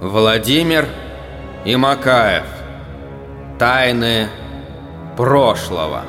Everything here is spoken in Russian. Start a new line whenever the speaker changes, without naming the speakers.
Владимир и Макаев. Тайны прошлого.